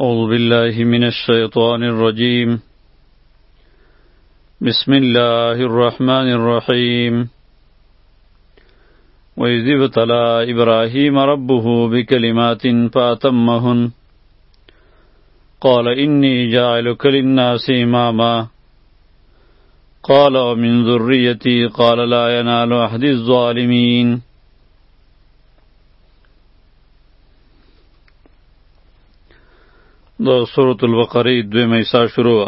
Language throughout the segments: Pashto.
أعوذ بالله من الشيطان الرجيم بسم الله الرحمن الرحيم وإذ ابتلى إبراهيم ربه بكلمات فأتمهن قال انی جاعلک للناس اماما قال ومن ذریتی قال لا ینال احد الظالمین د سورۃ البقره دوی مېسا شروع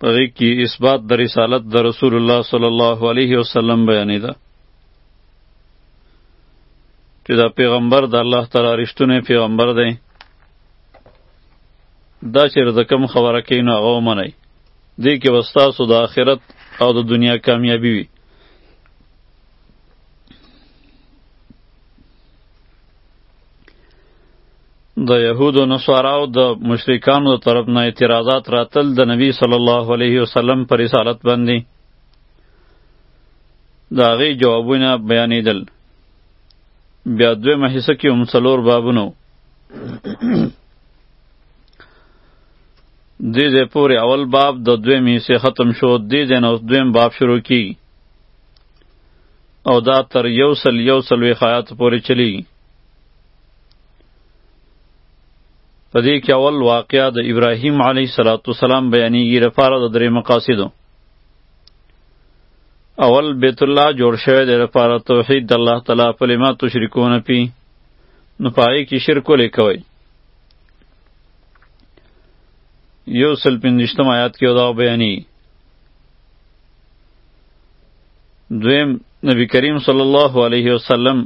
پدې کې اثبات د رسالت د رسول الله صلی الله علیه وسلم بیانې ده چې دا پیغمبر د الله تعالی رښتونه پیغمبر دی دا چې رزکم خبره کوي نو هغه ومنئ دې کې به ستاسو د آخرت او د دنیا کامیابي وي د یهودو نصاراو د مشرکانو د طرف نه اعتراضات راتل د نبی صلی الله علیه وسلم پر رسالت باندې د هغې جوابونه بیانېدل بیا دویمه حصه کې هم څلور بابونه دې ځای پورې اول باب د دویم حصې ختم شو دې ځای نه دویم باب شروع کی او دا تر یو سل یو سلوې خیات پورې چلی په دې کې اول واقعا د ابراهیم علیه السلام بیانېږي لپاره د درې مقاصدو اول بیت الله جوړ شوی دی لپاره توحید د الله تعالی په لما تشرکون پی نو پای کې شرک ولې کوي یو سل پنځشتم آیات کې دا بیانې دویم نبی کریم صلی الله علیه وسلم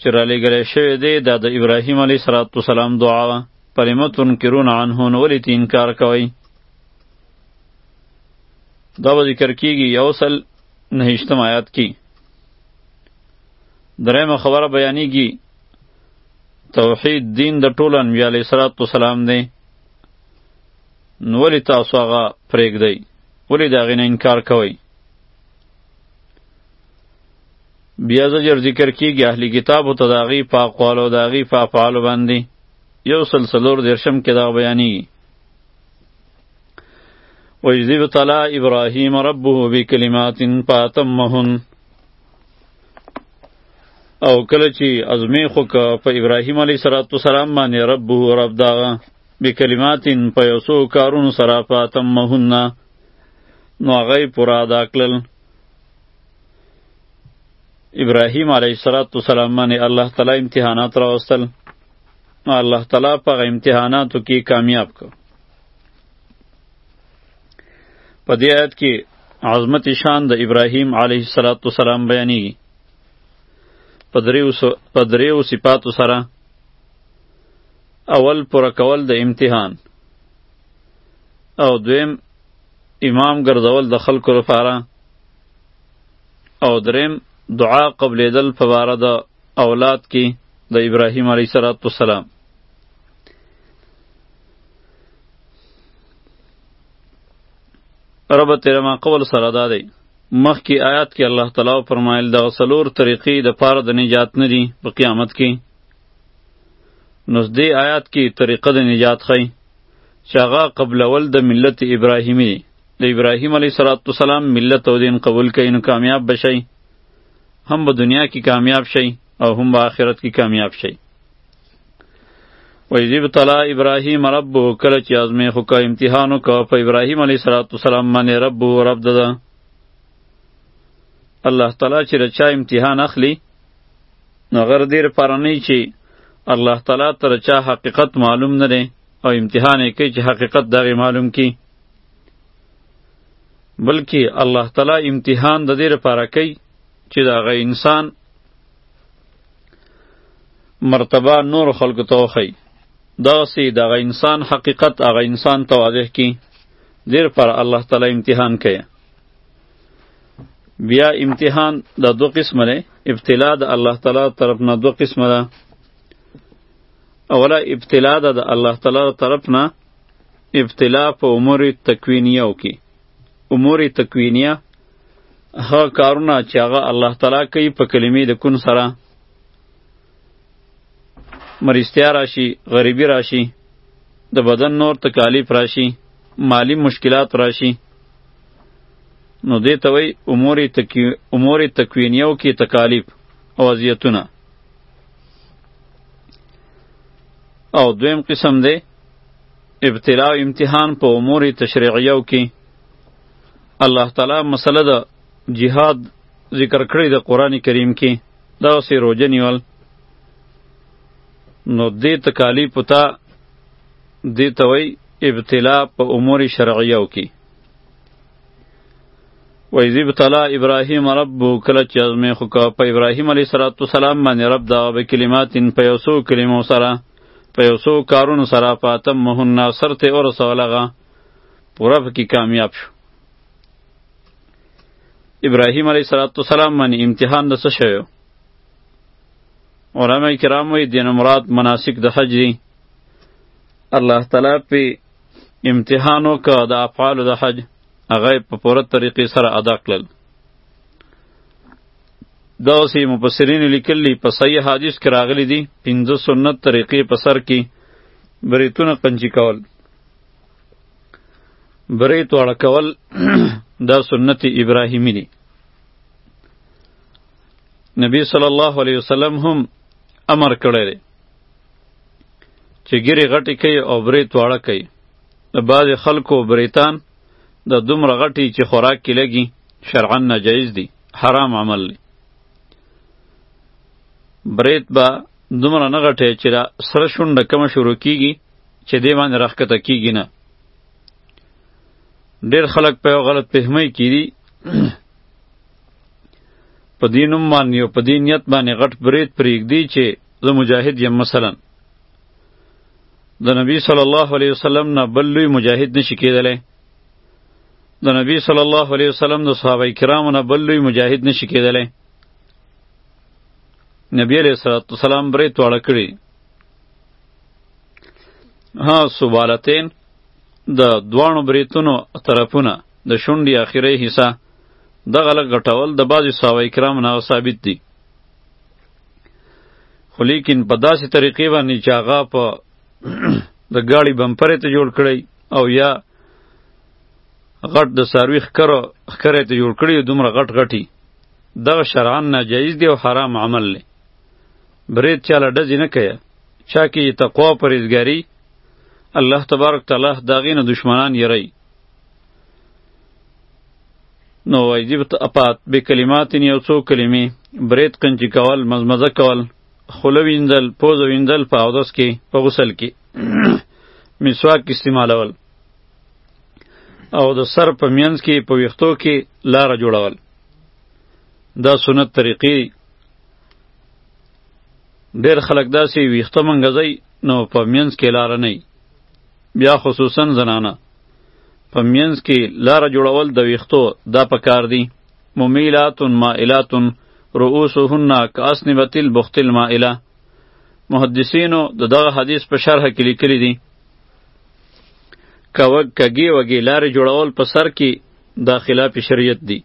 چې را لېږلی شوی دی دا د ابراهیم علیه السلام دعا وه پلمه تنکرون عنه نو ولې انکار کوئ دا به ذکر کیږي یو سل نهشتم آیات کې درېمه خبره بیانېږي توحید دین د ټولو انبیا علیه صلات وسلام دی نو ولې تاسو هغه پرېږدئ ولې د هغې نه انکار کوئ بیا زجر ذکر کیږي اهلی کتابو ته د هغې په اقوالو د هغې په افعالو باندې یو سل څلور دېرشم کې دا بیانېږي وإذ ابتلى إبراهيم ربه بكلمات فأتمهن او کله چې ازمې خو په ابراهیم علیه صلوات و سلام باندې رب هو رب دا بکلمات په یوسو کارونو سره فاتمهن نو هغه پورا ادا کړل ابراهیم علیه صلوات و سلام باندې الله تعالی امتحانات راوستل نو الله تعالی په امتحاناتو کې کامیاب کړ په دې آیت کې عظمت شان د ابراهیم علیه السلام بیانېږي په دریو صفاتو سره اول پوره کول د امتحان او دویم امام ګرځول د خلکو لپاره او دریم دعا قبلېدل په باره د اولاد کې د ابراهیم علیه السلام رب تیر ما قول سره دا دی مخکې آیات کې الله تعالی فرمایل د غسلور طریقې د پاره د نجات نه دي په قیامت کې نو دې آیات کې طریقه د نجات خی چې هغه قبلول د ملت ابراهیمی دی د ابراهیم علیه السلام ملت او دین قبول کړئ نو کامیاب بشئ هم په دنیا کې کامیاب شئ او هم په آخرت کې کامیاب شئ و اذ ابتلا ابراهیم ربه کله چې ازمې خو کا امتحان وکړ په ابراهیم علیه الصلاۃ والسلام باندې رب و رب دده الله تعالی چې رچا امتحان اخلي نو غر دیر پرانی چې الله تعالی تر چا حقیقت معلوم نه دی او امتحان یې کوي چې حقیقت دغه معلوم کی بلکې الله تعالی امتحان د دې لپاره کوي چې دغه انسان مرتبه نور خلق ته وخی دغسی دغه انسان حقیقت هغه انسان ته واضح کی دیر پر الله تعالی امتحان کړي بیا امتحان د دو قسم نه ابتلا د الله تعالی طرف نه دو قسم ده اوله ابتلا ده د الله تعالی طرف نه ابتلا په امور تکوینیو کې امور تکوینیه هغه کارونه چې هغه الله تعالی کوي په کلمې د کن سره مرستیا راشي غریبی راشي د بدن نور تکالیف راشي مالی مشکلات راشي نو دې ته وایي امور تکو... امور تکوینیو کې تکالیف او اذیتونه او دویم قسم دی ابتلا او امتحان په امور تشریعیو کې الله تعالی مسله د جهاد ذکر کړی د قران کریم کې دا سه روزه نیول نو دې تکالیف ته دې توي ابتلا په امور شرعیو کې و اذ ابتلا ابراهیم رب کله چې ازمه خو په ابراهیم علیه السلام باندې رب دا به کلمات په یوسو کلمو سره په یو څو کارونو سره پاتم مهنا سر ته اور سولغه پوره پکې کامیاب شو ابراهیم علیه السلام باندې امتحان د څه شوی علما کرام وی دین مراد مناسک د حج دی الله تعالی په امتحان وکړه د افعال د حج هغه په پوره طریقې سره ادا کړل دا اوسې مفسرین لیکلی په صحیح حدیث کې راغلی دی پنځه سنت طریقې په سر کې بریتونه قنچی کول بریت وړه کول دا سنت ابراهیمی دی نبی صلی الله علیه وسلم هم امر کړی دی چې ګیرې غټې کوي او بریت واړه کوي د بعضې خلکو بریتان د دومره غټي چې خوراک کې لګي شرعا ناجایز دی حرام عمل دی بریت به دومره نه غټی چې دا سره شونډه کمه شروع کیږي چې دې باندې راښکته کیږي نه ډیر خلک په غلط فهمۍ کې دي په دې نوم باندې او په دې نیت باندې غټ برید پرېږدي چې زه مجاهد یم مثلا د نبی صلی الله علیه وسلم نه بل لوی مجاهد نشي کېدلی د نبی صلی الله علیه وسلم د صحابه کرامو نه بل لوی مجاهد نشي کېدلی نبی علیه الصلاۃ والسلام برې تواړه کړي ها سوالتین د دوانو بریتونو طرفونه د شونډې اخیری حصہ دغه لږ غټول د بعضې صحابه کرامو نه ثابت دي خو لیکن په داسې طریقې باندې چې هغه په د ګاړي بمپرې ته جوړ کړی او یا غټ د ساروی خکر خکر ته جوړ کړی دومره غټ غټی دغه شرعن ناجایز دی او حرام عمل دی برید چاله ډزی نه کیا چا کی تقوا پرېزګاری الله تبارک تعالی داغې نه دشمنان یری نو وای دی اپات به کلمات یو څو کلمې برید کنجی کول مزمزه کول خوله ویندل پوزه ویندل په اودس کې په غسل کې مسواک استعمالول او د سر په مینځ کې په ویختو کې لار جوړول دا سنت طریقې ډیر خلک داسې ویخته منګځي نو په مینځ کې لار نه بیا خصوصا زنانه په مینځ کې لار جوړول د ویختو دا پکار دي ممیلات مائلات رؤوسهن کاسنبت البخت المائله محدثینو د دغه حدیث په شرح کې لیکلي دي کوګ کګي وګي لارې جوړول په سر کې دا خلاف شریعت دی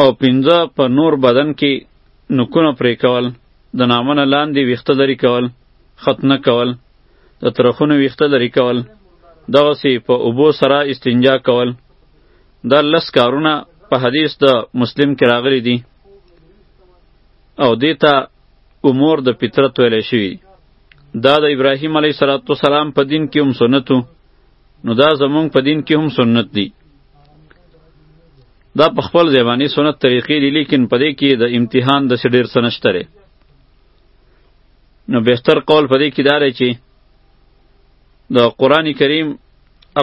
او پنځه په نور بدن کې نکونه پرې کول د نامنه لاندې ویخته لري کول ختنه کول د ترخونو ویخته لري کول دغسې په اوبو سره استنجا کول دا لس کارونه په حدیث د مسلم کې راغلي دي او دې ته امور د فطرت ویلی شوي دا د ابراهیم علیه صلات و سلام په دین کې هم سنت وو نو دا زمونږ په دین کې هم سنت دی دا په خپل ځای باندې سنت طریقې دي لیکن په دې کې د امتحان د څه ډېر څه نشته دی نو بهتر قول په دې کې دا دی چې د قرآن کریم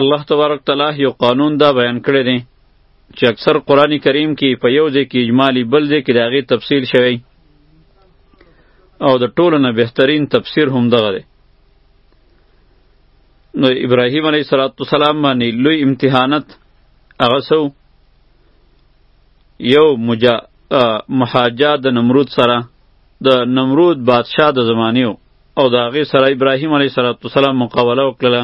الله تبارک تعالی یو قانون دا بیان کړی دی چې اکثر قران کریم کې په یو ځای کې اجمالی بل ځای کې د هغې تفصیل شوی او د ټولو نه بهترین تفسیر هم دغه دی نو ابراهیم علیه السلام باندې لوی امتحانات هغه سو یو مجا محاجا د نمرود سره د نمرود بادشاه د زمانیو او د هغې سره ابراهیم علیه السلام مقابله وکړله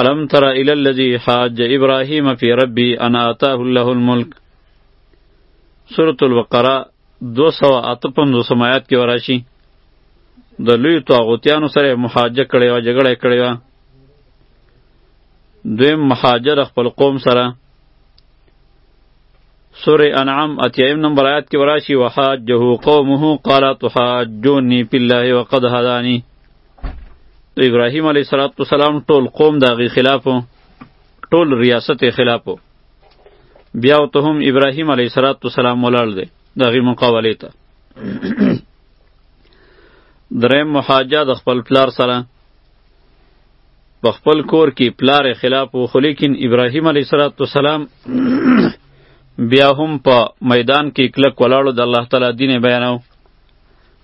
الم تر الى الذي حاج ابراهيم في ربي ان اتاه الله الملك سورة البقره 255 سمات کې وراشي د لوی طاغوتیانو سره محاجه کړی او جګړه کړی و دویم محاجر خپل قوم سره سوره انعام اتیایم نمبر آیات کې وراشي وحاجه قومه قال تحاجوني بالله وقد هداني ابراهیم علیه السلام ټول قوم د هغې خلاف ټول ریاست یې خلاف بیا ورته هم ابراهیم علیه السلام ولاړ دی د هغې مقابلې ته دریم محاجه د خپل پلار سره په خپل کور کې پلار خلاف و خو لیکن ابراهیم علیه السلام بیا هم په میدان کې کلک ولاړو د الله تعالی دین بیانو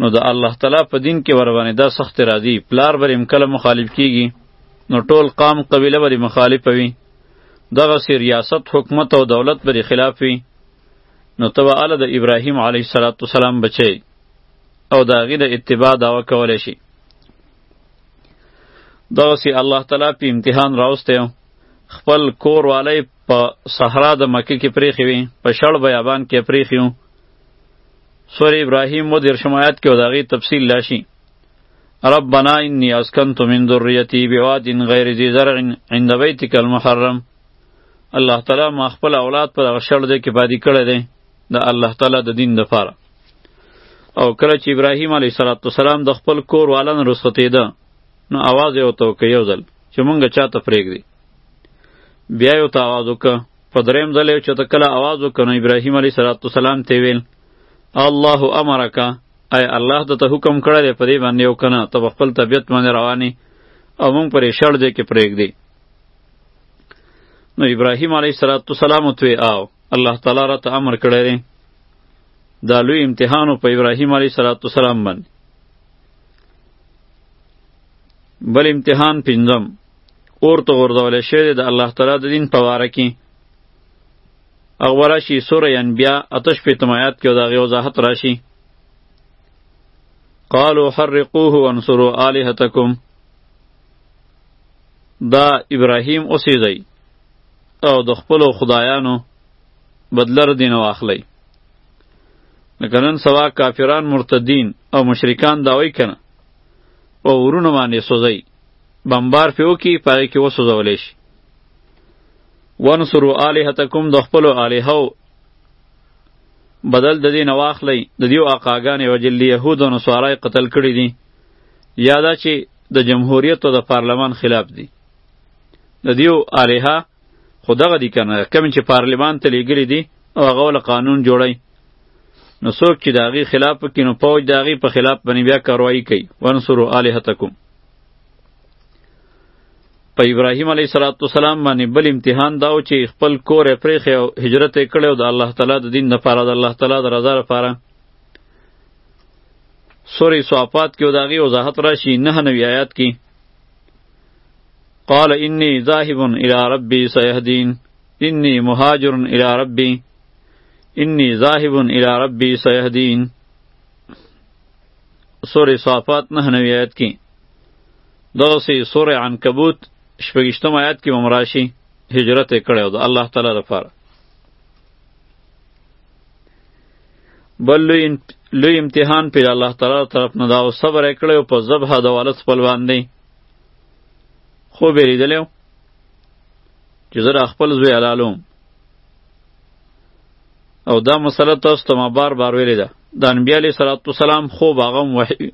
نو د الله تعالی په دین کې ور باندې دا سخت راځي پلار بر امکله مخالف کیږي نو ټول قام قبیله بر مخالف وي دغه سی ریاست حکومت او دولت بر خلاف وي نو تبا ال د ابراهیم علی صلوات و سلام بچي او دا غي د اتباع داوا کول شي دغه سی الله تعالی په امتحان راوسته خپل کور والے په صحرا د مکه کې پریخي وي په شړ بیابان کې پریخي وي سورة ابراهیم و دیرشم آیات کې او د هغې تفصیل راشي ربنا انی اسکنت من ذریتی بواد غیر ذی زرع عند بیتک المحرم الله تعالی ما خپل اولاد پر هغه شړ دی کې پاتې کړی دی د الله تعالی د دین دپاره او کله چې ابراهیم علیه السلام د خپل کور والن رسختېده نو اواز یې ورته وکړ یو ځل چې مونږ چاته پرېږدي بیا یې ورته اواز وکړ په دریم ځل یې چېرته کله اواز وکړ نو ابراهیم علیه السلام ته ویل الله امرک ای الله د ته حکم کړی دی په دې باندې او کنه ته خپل طبیعت باندې روانې او مونږ پرې شړ دی کې پرېږدي نو ابراهیم علیه السلام ته او الله تعالی را ته امر کړی دی دا لوی امتحان په ابراهیم علیه السلام باندې بل امتحان پنځم اور ته غورځول شوی د الله تعالی د دین په واره کې او ورشي سوره انبیاء اتش په تمایات کې دا غي وضاحت راشي قالوا حرقوه وانصروا الهتکم دا ابراهیم اوسېږي او د خپل خدایانو بدلر دین واخلي لکه نن سبا کافران مرتدین او مشرکان داوی کنه او ورونه باندې سوځي بمبار پې وکړي په هغې کې وسوځولی شي ونصرو الهتکم د خپلو الهو بدل د دې نه واخلئ د دیو اقاګانې وجل یهود او نصارای قتل کړي دي یا دا چې د جمهوریت او د پارلمان خلاف دي د دیو الهه خو دغه دي کنه کم چې پارلمان ته لیګلی دي او هغه ول قانون جوړي نو څوک چې داغي خلاف کینو پوج داغي په خلاف باندې بیا کاروایی کوي ونصرو الہتکم په ابراهیم علیه السلام باندې بل امتحان داو چې خپل کور یې پرېښی او هجرت یې کړی او د الله تعالی د دین لپاره د الله تعالی د رضا لپاره سورې صافات کې او د هغې وضاحت راشي نهه نوي ایات کې قال انی ذاهب الی ربی سیهدین انی مهاجر الی ربی انی ذاهب الی ربی سیهدین سورې صافات نه نوی آیت کې دغسې سورې عنکبوت شپږشتم آیت کې هم راشي هجرت یې کړی و د الله تعالی لپاره بل لوی لوی امتحان پیر الله تعالی طرف نه دا او صبر کړو په ذبح د ولد خپل باندې خوب یې لیدلی و چې زه را خپل زوی حلالوم او دا مسله تاسو ته ما بار بار ویلې ده د انبیا علیه صلات وسلام خوب هغه هم وحي وي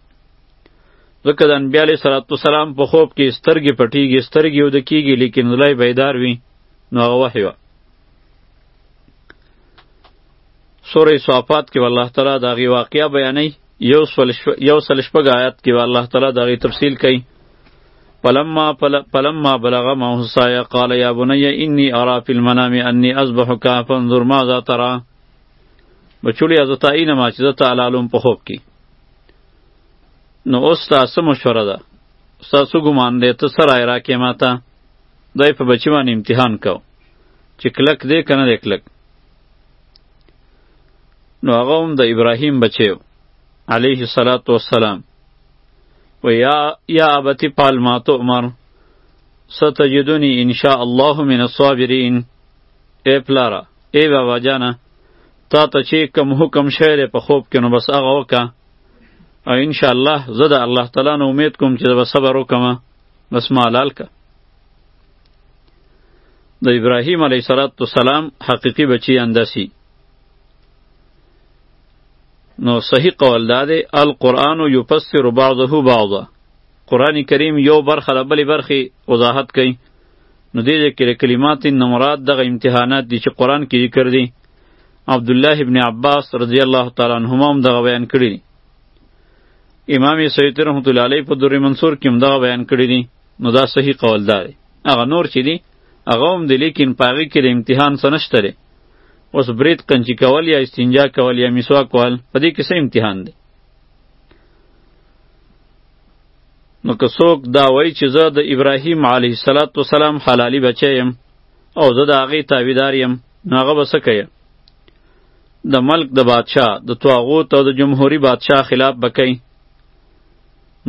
ځکه د انبیا علیه صلات وسلام په خوب کې سترګې پټیږي سترګې وده کیږي لیکن زړه بیدار وي نو هغه وحي وه سوره صافات کې والله تعالی د هغې واقعه بیانوي یو سل شپ... یو سل شپږ آیات کې الله تعالی دا غي تفصیل کوي فلما پل... فلما بلغ ما حسایا قال یا بني انی ارا فی المنام انی اذبحک فانظر ماذا ترى بچولی از تعین ما چې ته علالم په خوب کې نو اوس تاسو مشوره ده تاسو ګمان دې ته سره را کې ماته دای په بچی باندې امتحان کو چې کلک دې کنه دې کلک نو هغه هم د ابراهیم بچی و علیه الصلاة والسلام و یا یا ابتی پال ما تؤمر ستجدونی ان شاء الله من الصابرین ای پلاره ای بابا جانه تا ته چې کوم حکم شوی دی په خوب کې نو بس هغه وکړه او ان شاء الله زه د الله تعالی نه امید کوم چې به صبر وکم بس ما حلال ک د ابراهیم علیه السلام حقیقی بچی اندسی نو صحیح قول دا دی القرآن یفسر بعضه بعضا قرآن کریم یو برخه د بلې برخې وضاحت کوي نو دې ځای کې د کلمات نه مراد دغه امتحانات دي چې قرآن کې ذکر دي عبدالله ابن عباس رضی الله تعالی عنهما هم دغه بیان کړي دي امام سیوطي رحمت الله علیه په دور منصور کې هم دغه بیان کړي دي نو دا صحیح قول دا دی هغه نور چې دي هغه هم دی لیکن په هغې کې د امتحان څه نشته اوس برید قنچی کول یا استنجا کول یا مسواک کول په دې کې څه امتحان دی نو که څوک دا وایي چې زه د ابراهیم علیه صلات و سلام حلالي بچی یم او زه د هغې تابعدار یم نو هغه به څه کوي د ملک د بادشاه د طاغوت او د جمهوري بادشاه خلاف به کوي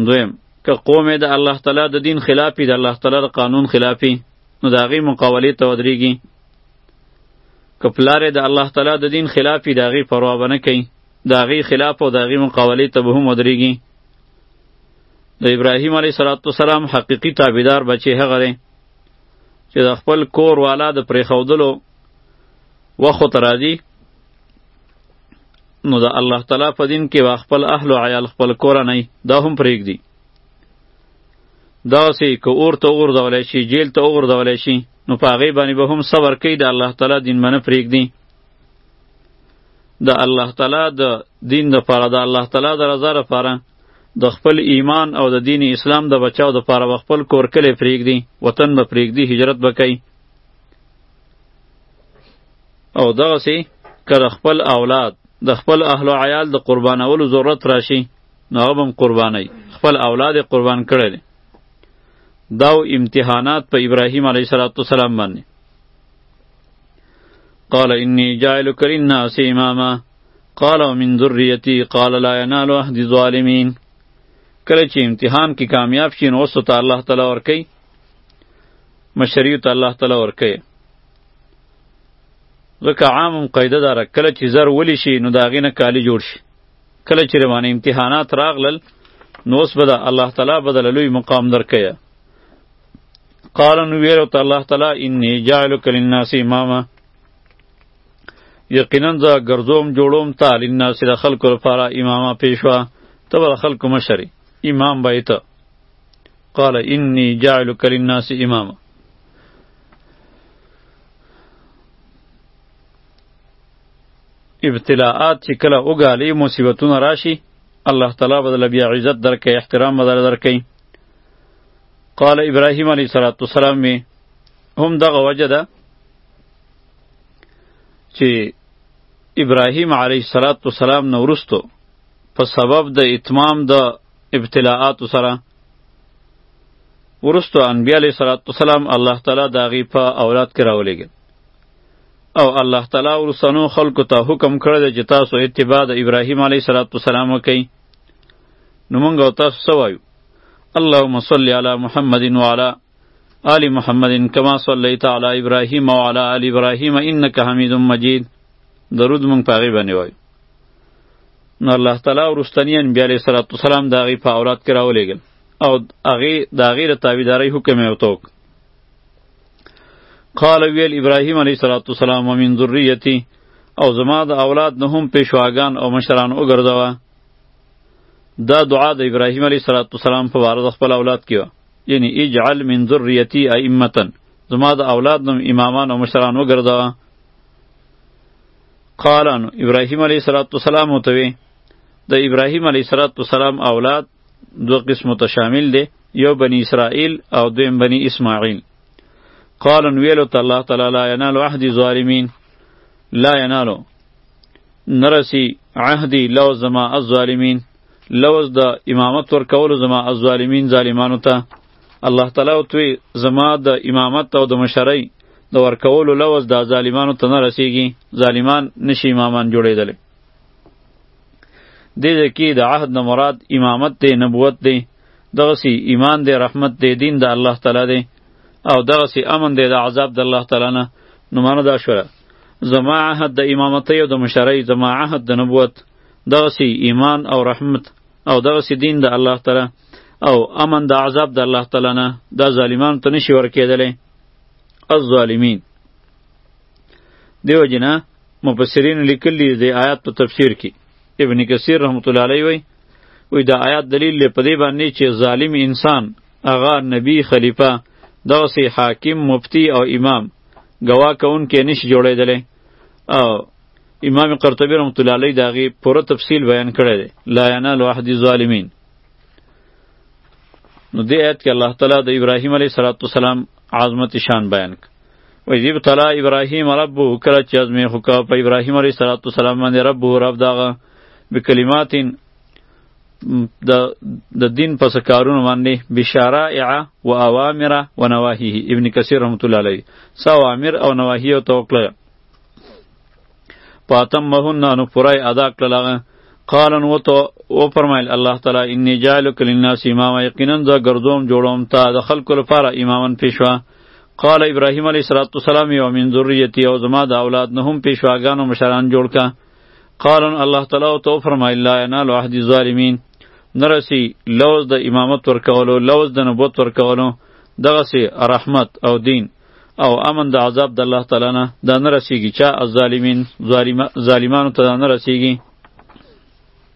دویم که قوم د الله تعالی د دین خلافی د الله تعالی د قانون خلافی نو د هغې مقاولې ته ودرېږي که پلار د الله تعالی د دین خلاف وي د هغې پروا به نه کوي د هغې خلاف او د هغې مقابلې ته به هم ودرېږي د ابراهیم علیه صلات وسلام حقیقي تابعدار بچی هغه دی چې د خپل کور والا د پرېښودلو وخت ته راځي نو د الله تعالی په دین کې وا خپل اهل او عیال خپل کورنۍ دا هم پرېږدي داسې که اور ته وغورځولی شي جیل ته وغورځولی شي نو په هغې باندې به هم صبر کوي د الله تعالی دین منه پرېږدي د الله تعالی د دین دپاره د الله تعالی د رضا دپاره د خپل ایمان او د دین اسلام د بچاو دپاره به خپل کور کلی پرېږدي وطن به پرېږدي هجرت به کوي او دغسې که د خپل اولاد د خپل اهل و عیال د قربانولو ضرورت راشي نو هغه به هم قربانوي خپل اولاد یې قربان کړی دی دا او امتحانات په ابراهیم علیه السلام باندې قال انی جاعلک للناس اماما قال ومن ذریتی قال لا ینال عهد الظالمین کله چې امتحان کې کامیاب شین اوس ته الله تعالی ورکی مشری ته الله تعالی ورکی ځکه عام قاعده داره کله چې زر ولی شي نو داغې نه کالی جوړ شي کله چې روانه امتحانات راغلل نو اوس به د الله تعالی بدل لوی مقام درکیا قال نو ویل ته الله تعالی انی جعلک للناس اماما یقینا ز ګرځوم جوړوم تا للناس د خلکو لپاره اماما پیشوا ته بر خلکو مشری امام بایت قال انی جعلک للناس اماما ابتلاءات چې کله وګالي مصیبتونه راشي الله تعالی بدل بیا عزت درکې احترام بدل درکې قال ابراهیم علیه السلام می هم دغه وجه ده چې ابراهیم علیه السلام نو ورستو په سبب د اتمام د ابتلاءات سره ورستو انبیاء علیه السلام الله تعالی داغي په اولاد کې راولېږي او الله تعالی ورسنو خلکو ته حکم کړی دی چې تاسو اتباع د ابراهیم علیه صلات وسلام وکړئ نو موږ او تاسو څه وایو اللهم صل علی محمد وعلی آل محمد کما صلیت علی ابراهیم وعلی آل ابراهیم انک حمید مجید درود موږ په هغې باندې وایو نو الله تعالی ورستنی انبیا علیه صلات وسلام د هغې په اولاد کې راولېږل او هغې د هغې د تابعدارۍ حکم یې ورته وکړ قال ویل ابراهیم علیه الصلاۃ والسلام ومن ذریتی او زما د اولاد نه هم پیشواګان او مشران وګرځوه دا دعا د ابراهیم علیه الصلاۃ والسلام په واره خپل اولاد کې یعنی اجعل من ذریتی ائمه زما د اولاد نوم امامان او مشران وګرځوه قالانو ابراهیم علیه السلام ته وی د ابراهیم علیه السلام اولاد دو قسمو ته شامل دی یو بنی اسرائیل او دویم بنی اسماعیل قالن ویلو ته الله تعالی لا ینالو عهد ظالمین لا ینالو نرسی عهدی لو زما الظالمین لوز د امامت ورکولو زما الظالمین ظالمانو ته الله تعالی او توی زما د امامت او د مشرۍ د ورکولو لوز د ظالمانو ته نه رسیږي ظالمان نشي امامان جوړېدلی دې ځکه د عهد نه مراد امامت دی نبوت دی دغه سی ایمان دی رحمت دی دین د الله تعالی دی او دغه سی امن دی د عذاب د الله تعالی نه نو معنی دا شوه زما عهد د امامت او د مشرۍ زما عهد د نبوت دغه سی ایمان او رحمت او دغه سی دین د الله تعالی او امن د عذاب د الله تعالی نه دا ظالمان ته نشي ورکېدلی الظالمین دیو جنا مفسرین لیکلی دی آیات په تفسیر کې ابن کثیر رحمت الله علیه وی وی دا آیات دلیل لې په دې باندې چې ظالم انسان اغا نبی خلیفہ دغسی حاکم مفتی او امام گوا کون کې نش جوړېدلې او امام قرطبی رحمت الله علیه داغي پوره تفصیل بیان کړی دی لا ینال احد الظالمین نو دې آیت کې الله تعالی د ابراهیم علیه السلام عظمت شان بیان کړ و اذ ابتلا ابراهیم ربه کله چې ازمې خو کا په ابراهیم علیه السلام باندې ربه رب داغه بکلماتین د د دین پس کارونه باندې بشرائع و اوامر و نواهی ابن کثیر رحمت الله علیه سا اوامر او نواهی او توکل پاتم مهن نو پرای ادا کړلغه قال نو تو او فرمایل الله تعالی انی جعلک للناس امام یقینا ز ګرځوم جوړوم تا د خلکو لپاره امامن پیشوا قال ابراهیم علیه السلام یو من ذریتی او زما د اولاد نه هم پیشواګانو مشران جوړ کا قال الله تعالی او تو فرمای لا ینال عهد الظالمین نرسی لوز د امامت ورکولو لوز د نبوت ورکولو دغه سی رحمت او دین او امن د عذاب د الله تعالی نه دا نرسیږي چا الظالمین ظالمانو ته دا نرسیږي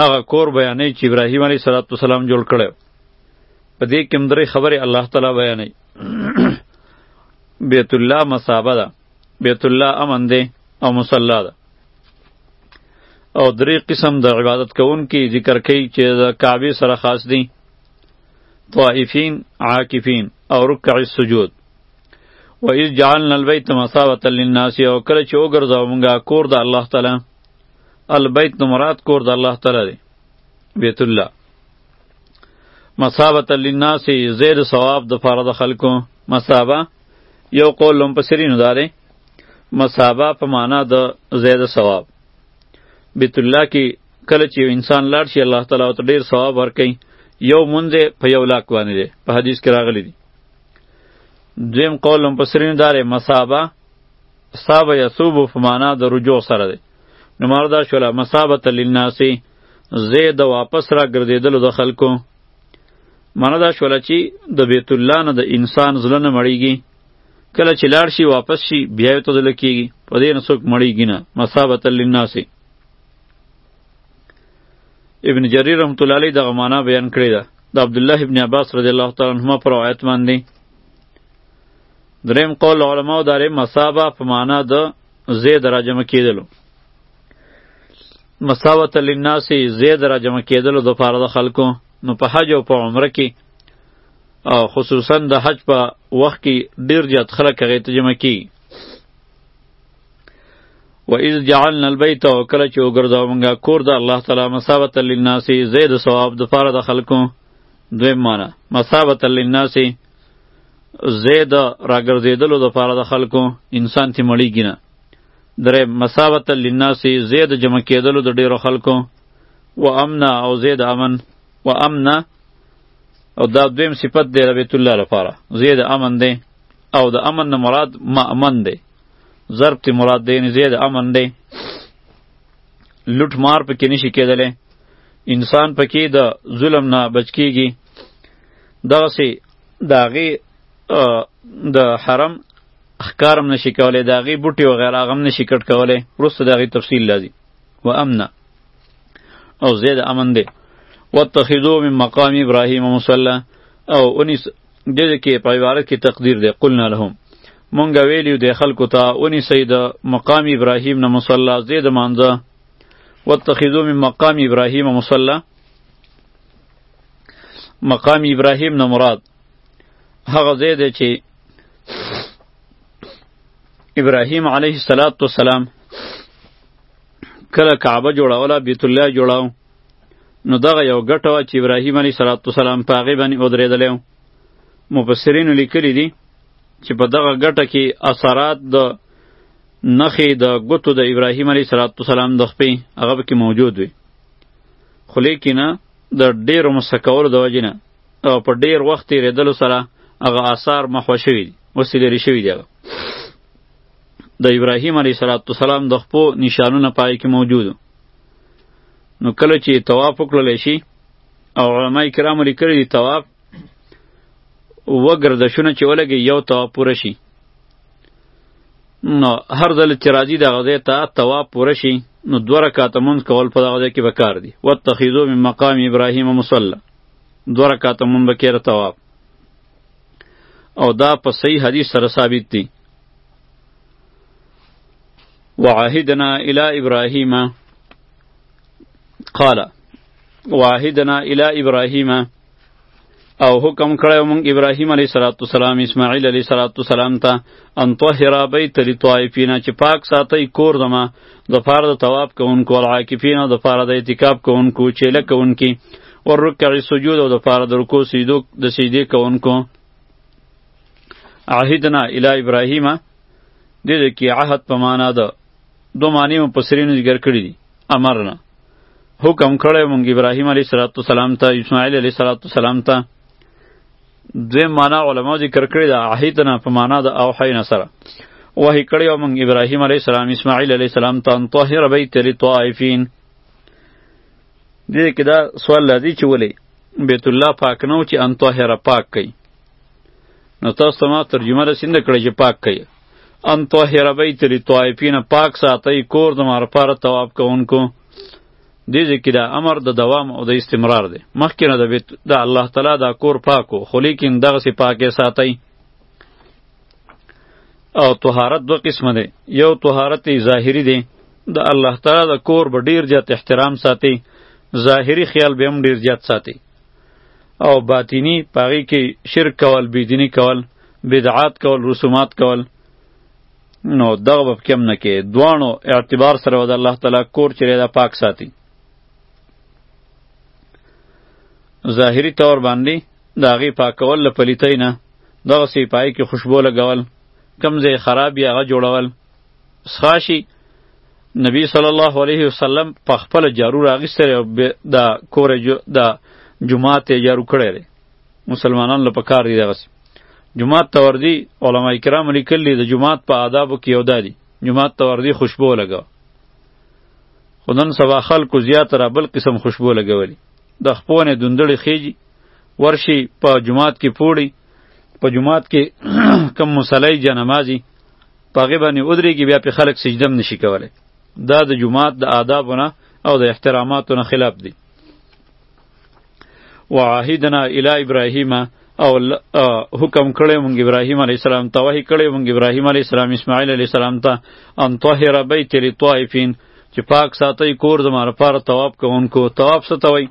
هغه کور بیانې چې ابراهیم علیه السلام جوړ کړی په دې کې درې خبرې الله تعالی بیانې بیت الله مصابه ده بیت الله امن دی او مصلا ده او درې قسم د عبادت کوونکي ذکر کوي چې د کعبې سره خاص دي طائفین عاکفین او رکع السجود و اذ جعلنا البيت مثابه للناس او کله چې وګرځاو مونږه کور د الله تعالی البیت نو مراد کور د الله تعالی دی بیت الله مصابت للناس زید ثواب د فار د خلکو مصابه یو قول لم پسرینو داره مصابه په معنا د زید ثواب بیت الله کې کله چې انسان لاړ شي الله تعالی ته ډیر ثواب ورکړي یو مونږ په یو لاک باندې دی په حدیث کې راغلی دی دویم قول هم پسرین داره مصابه صابه یتوب په معنا د رجوع سره دی نو مردا شولا مصابت للناس زه د واپس را ګرځیدلو د خلکو مردا شولا چې د بیت الله نه د انسان زړه نه مړیږي کله چې لاړ شي واپس شي بیا یې ته دل کیږي په دې نه څوک مړیږي نه مصابت للناس ابن جریر رحمت الله علیه دغه معنا بیان کړی ده د عبد الله ابن عباس رضی الله تعالی عنهما پر روایت باندې دریم قول علماو داره مسابه په معنا د زید راجمه کېدلو مساوت للناس زید راجمه کېدلو د پاره د خلکو نو په حج او په عمره کې او خصوصا د حج په وخت کې ډیر زیات خلک هغې ته جمع کېږي و اذ جعلنا البيت او کله چې وګرځاو مونږه کور د الله تعالی مسابت للناس زید ثواب د پاره د خلکو دویم معنی مسابت للناس زید راګرځیدلو د پاره د خلکو انسان تی مړیږي نه درې مساوت للناس زید جمع کېدلو د ډیرو خلکو و امنا او زید امن و امنا او دا دویم صفت دی ربیت الله لپاره زید امن دی او د امن نه مراد مأمن دی ضرب تی مراد دی یعنی زید امن دی لوټ مار پکې نشي کېدلی انسان پکې د ظلم نه بچ کیږي دغه سي داغي د حرم اخکارم نشي کولای داغي بوټي و غیره غم نشي کټ کولای ورسته داغي تفصیل لازم و امن او زید امن دی واتخذو من مقام ابراهیم مصلی او انیس دې کې په عبارت کې تقدیر دی قلنا لهم مونږ ویلیو د خلکو ته اونی سید مقام ابراهیم نه مصلا زید مانځه واتخذو من مقام ابراهیم مصلا مقام ابراهیم نه مراد هغه ځای دی چې ابراهیم علیه الصلاۃ والسلام کله کعبه جوړوله بیت الله جوړاو نو دغه یو ګټه وه چې ابراهیم علیه الصلاۃ والسلام په هغې باندې ودرېدلی و مفسرینو لیکلي دي چې په دغه ګټه کې اثرات د نخې د ګوتو د ابراهیم علیه السلام د خپې هغه پکې موجود وي خو لیکنه د ډېرو مسکولو د وجې نه او په ډېر وخت تېرېدلو سره هغه آثار محوه شوي دي اوس یې لرې شوي دي هغه د ابراهیم علیه السلام د خپو نشانونه پای کې موجود نو کله چې طواف وکړلی شي او علما کرامو لیکلي دي طواف وګردشونه چې ولګي یو طواف پوره شي نو هر ځل چې راځي دغه ځای ته طواف پوره شي نو دوه رکعته مونځ کول په دغه ځای کې به کار دي واتخذو من مقام ابراهیم مصلی دوه رکعته مونځ به کېره طواف او دا په صحیح حدیث سره ثابت دي وعهدنا الى ابراهیم قال وعهدنا الى ابراهیم او حکم کړی مونږ ابراهیم علیه صلوات و سلام اسماعیل علیه صلوات و سلام ته ان طهر بیت للطائفین چې پاک ساتي کور دما د فار د ثواب کوونکو العاکفین او د فار د اعتکاف کوونکو چیله کوونکي او رکع سجود او د فار د رکوع سجدو د سجدې کوونکو عهدنا الی ابراهیم دې کې عهد په معنا ده دو معنی مفسرین ذکر کړی دي امرنا حکم کړی مونږ ابراهیم علیه السلام ته اسماعیل علیه السلام ته دوی معنا علما ذکر کړی د عهیدنا په معنا د اوحینا سره وحی کړی او مونږ ابراهیم علیه السلام اسماعیل علیه السلام ته ان طاهر بیت للطائفین دې کې دا سوال لدی چې ولی بیت الله پاک نو چې ان طاهر پاک کړي نو تاسو ته ما ترجمه رسینده کړی چې پاک کړئ ان طاهر بیت للطائفین پاک ساتئ کور د مارپاره تواب کوونکو دې ځکه دا امر د دوام او د استمرار دی مخکې نه د بیت د الله تعالی دا کور پاکو خو لیکن دغه سی پاکه ساتئ او طهارت دو قسم دی یو طهارت ظاهری دی د الله تعالی د کور به ډیر جات احترام ساتي ظاهری خیال به هم ډیر جات ساتي او باطینی پاغي کې شرک کول بيدینی کول بدعات کول رسومات کول نو دغه به کم نه کې دوانو اعتبار سره ود الله تعالی کور چره دا پاک ساتي ظاهری طور باندې داغي پاکول لپلیتای نه دغه سی پای کې خوشبو لګول کم ځای خراب یا غ جوړول څخه شي نبی صلی الله علیه وسلم په خپل جارو راغیسته او د کور د جماعت جارو کړی دی مسلمانان له پکار دی دغه جماعت ته وردی علما کرام لیکلی د جماعت په آدابو کې یو دادی جماعت ته وردی خوشبو لګا خدن سبا خلکو زیات را بل قسم خوشبو لګولی د خپونه دندړې خېږي ورشي په جماعت کې پوړي په جماعت کې کم مصلی جنمازي په هغې باندې ودرېږي بیا پې خلک سجده هم نشي کولی دا د جماعت د آدابو نه او د احتراماتو نه خلاف دی وعاهدنا الی ابراهیم او حکم کړی مونږ ابراهیم علی السلام ته وحی کړی مونږ ابراهیم علی السلام اسماعیل علی السلام ته ان طاهر بیت للطائفین چې پاک ساتي کور زماره پر تواب کوونکو تواب ستوي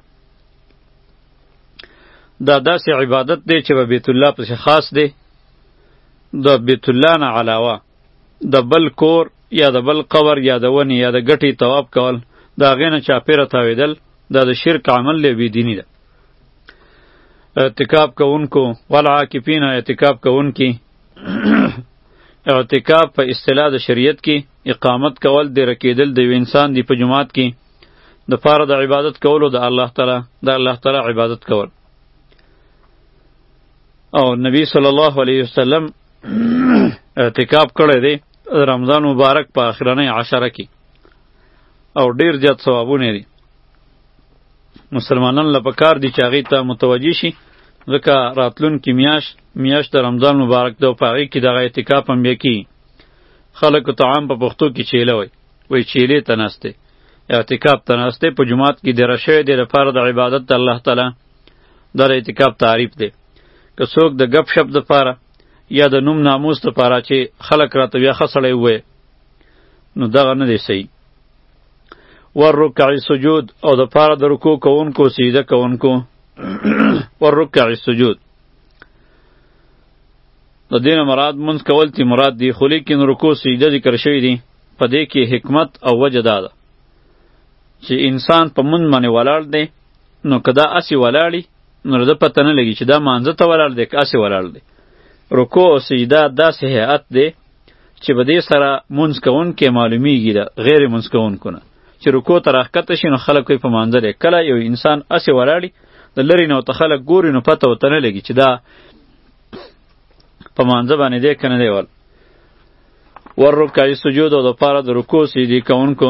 دا داسې عبادت دی چې به بیت الله پسې خاص دی د بیت الله نه علاوه د بل کور یا د بل قبر یا د ونې یا د ګټې تواب کول د هغې نه چاپېره تاوېدل دا د شرک عمل دی بېدیني ده اعتکاب کوونکو والعاکفین اعتکاب کوونکي اعتکاب په اصطلاح د شریعت کې اقامت کول د رکیدل د انسان دی په جماعت کې د پاره د عبادت کولو د الله تعالی د الله تعالی عبادت کول او نبی صلی الله علیه وسلم اعتکاف کړی دی رمضان مبارک په اخرنۍ عشره کې او ډیر زیات ثوابونه دي مسلمانان له پکار دي چې هغې ته متوجه شي ځکه راتلونکي میاشت میاشت د رمضان مبارک ده او په هغې کې دغه اعتکاف هم بیا کېږي خلکو ته عام په پښتو کې چیله وایي وایي چیلې ته ناست دی اعتکاف ته ناست دی په جومات کې دېره شوی دی لپاره د عبادت د الله تعالی دا د اعتکاف تعریف دی که څوک د غپ شپ د پاره یا د نوم ناموس د پاره چې خلک راته بیا خسړی وای نو دغه نه دی صحیح ور رکع سجود او د پاره د رکوع کوونکو سجده کوونکو ور رکع سجود د دین مراد منځ کول تی مراد دی خو لیکن رکوع سجده ذکر شوی دی په دې کې حکمت او وجه دا ده چې انسان په من باندې ولاړ دی نو که دا اسې ولاړي نو د پته نه لګي چې دا مانځه ته ولاړ دی که اسې ولاړ دی رکوع او سجده داسې هیئت دی چې به دې سره مونځ کوونکی معلومیږي د غیر مونځ کوونکو نه چې رکوع ته راښکته شي نو خلک کوی په مانځه دی کله یو انسان اسې ولاړي د لرې نه ورته خلک ګوري نو پته ورته نه لګي چې دا په مانځه باندې دی که نه دی ول ور رکعي سجود او د پاره د رکوع سجدي کوونکو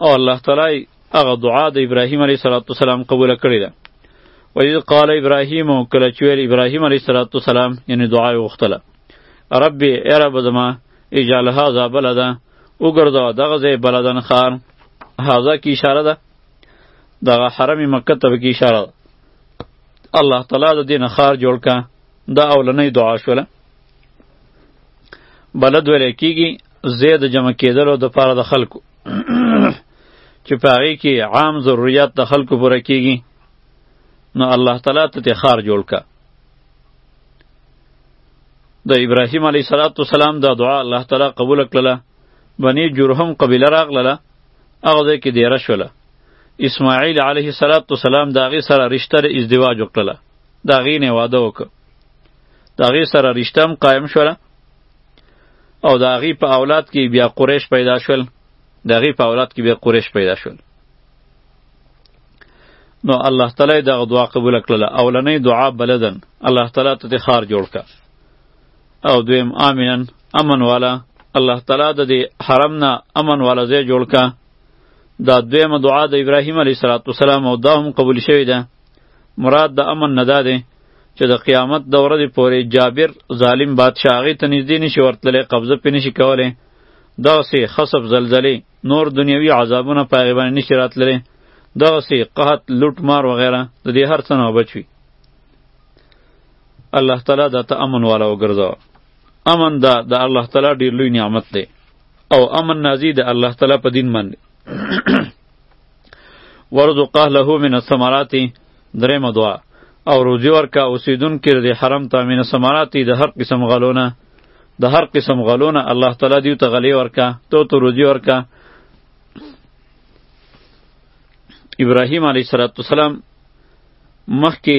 او الله تعالی هغه دعا د ابراهیم علیه السلام قبول کړې ده و اذ قال ابراهیم کله چې ویل ابراهیم علیه السلام یعنی دعا یې وغوښتله رب ای رب زما اجعل هذا بلدا وګرځوه دغه ځای بلدن ښار هذا کی اشاره ده دغه حرم مکه ته کی اشاره ده الله تعالی د دین ښار جوړ کا دا اولنۍ دعا شوله بلد ویل کیږي زید جمع کېدلو د پاره د خلکو چې په هغې کې عام ضروریات د خلکو پوره کیږي نو الله تعالی ته تې ښار جوړ که د ابراهیم علیه صلات وسلام دا دعا الله تعالی قبول کړله بنی جرهم قبیله راغله هغه ځای کې دیره شوله اسماعیل علیه صلات وسلام د هغې سره رشته د ازدواج وکړله د هغې نه واده وکړه د هغې سره رشته هم قایم شوله او د هغې په اولاد کې بیا قریش پیدا شول د هغې په اولاد کې بیا قریش پیدا شول نو الله تعالی دغه دعا قبول کړله اولنۍ دعا بلدن الله تعالی ته د ښار جوړ کړه او دویم امنن امن والا الله تعالی د دې حرم نه امن والا ځای جوړ کړه دا دویمه دعا د ابراهیم علیه السلام او دا هم قبول شوې ده مراد د امن نه ده چې د قیامت د ورځې پورې جابر ظالم بادشاه هغې ته نږدې نشي ورتللی قبضه پې نشي کولی دغسې خصب زلزلې نور دنیوي عذابونه په هغې باندې نشي راتللی دغسې قحط لوټ مار وغیره د دې هر څه نه بچ وي الله تعالی دا ته امن والا وګرځوه امن دا د الله تعالی ډیر لوی نعمت دی او امن نازی د الله تعالی په دین باندې ورزو قهله من الثمرات درې مدوا او روزي ورکا اوسیدون کې د حرم ته من الثمرات د هر قسم غلونه د هر قسم غلونه الله تعالی دیو ته غلی ورکا تو تو روزي ورکا ابراهیم علیه السلام مخکې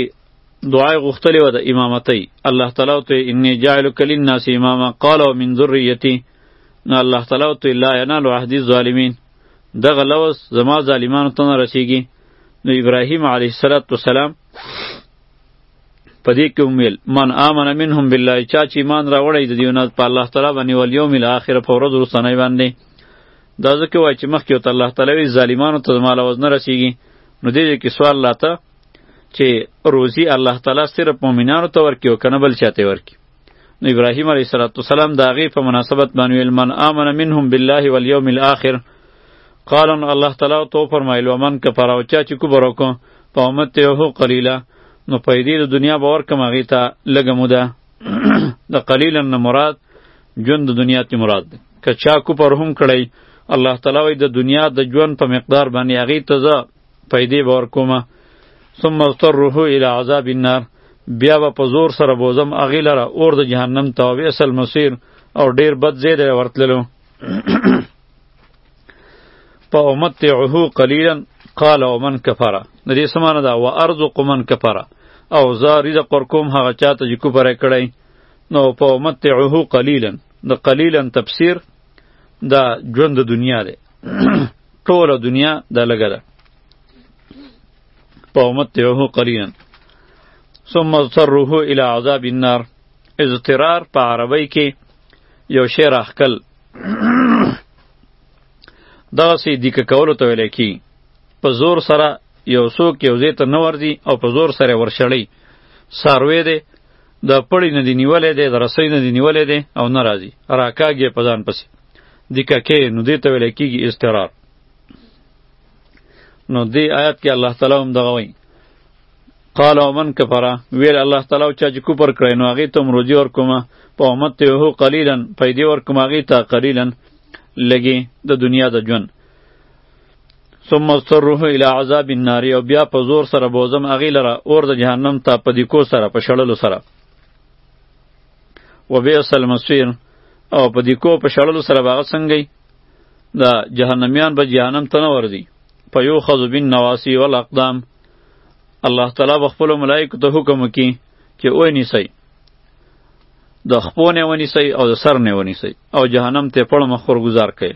دعای غوښتلې و د امامتۍ الله تعالی ته انی جاعلک للناس اماما قال ومن ذریتی نو الله تعالی ته لا ینال عهد الظالمین دغه لوز زما ظالمانو ته نه رسیږي نو ابراهیم علیه السلام په دې کې ویل من آمن منهم بالله چا چې ایمان راوړی د دیونه په الله تعالی باندې ول یوم الاخر په ورځ وروستنۍ باندې دا ځکه وای چې مخکې ته الله تعالی وی ظالمانو ته زما لوز نه رسیږي نو دې کې سوال لاته چې روزي الله تعالی صرف مؤمنانو ته ورکي او کنه بل چاته ورکي نو ابراهیم علیه السلام د هغې په مناسبت باندې ویل من آمن منهم بالله والیوم الاخر قال الله تعالی تو فرمایل ومن کفر او چا چې کبر وکړو په امت ته هو قلیلا نو په دې د دنیا باور کم هغې ته لږه موده د قلیلا نه مراد ژوند د دنیا تی مراد دی که چا کفر هم کړی الله تعالی د دنیا د ژوند په مقدار باندې هغې ته زه پیدې به ورکومه ثم اضطره الى عذاب النار بیا به په زور سره بوزم هغې لره اور د جهنم ته او بئس المصیر او ډیر بد ځای دی ورتللو په امتعه قلیلا قال ومن کفره د دې سمانه دا و ارزق من کفره او زه رزق ورکوم هغه چاته چې کفر کړی نو په امتعه قلیلا د قلیلا تفسیر دا ژوند د دنیا دی ټوله دنیا د لګه ده په امت ته قرینا ثم اضطره الى عذاب النار اضطرار په عربی کې یو شی راخکل دغه سي دیک کولو ته ویل کی په زور سره یو څوک یو ځای ته نه ورځي او په زور سره ورشړی ساروی دی د پړی نه دی نیولې دی د رسۍ نه دی نیولې دی او نه راځي راکاږي په ځان پسې د ککې نو دې ته ویل کېږي استرار نو دې آیات کې الله تعالی هم دغه وایي قال ومن کفر ویل الله تعالی چا چې کوپر کړی نو هغې ته هم روزي ورکوم په امت ته هو قلیلا پیدې ورکوم هغې ته قلیلا لګي د دنیا د ژوند ثم استره الى عذاب النار او بیا په زور سره بوزم اغي لره اور د جهنم ته په دیکو سره په شړلو سره وبئس المصير او په دیکو په شړلو سره باغ څنګه د جهنميان به جهنم ته نه ورځي په یو خذ بن نواسی ول اقدام الله تعالی به خپل ملائکه ته حکم وکي چې او نیسي د خپونه ونیسي او د سر نه ونیسي او جهنم ته پړ مخور گزار کوي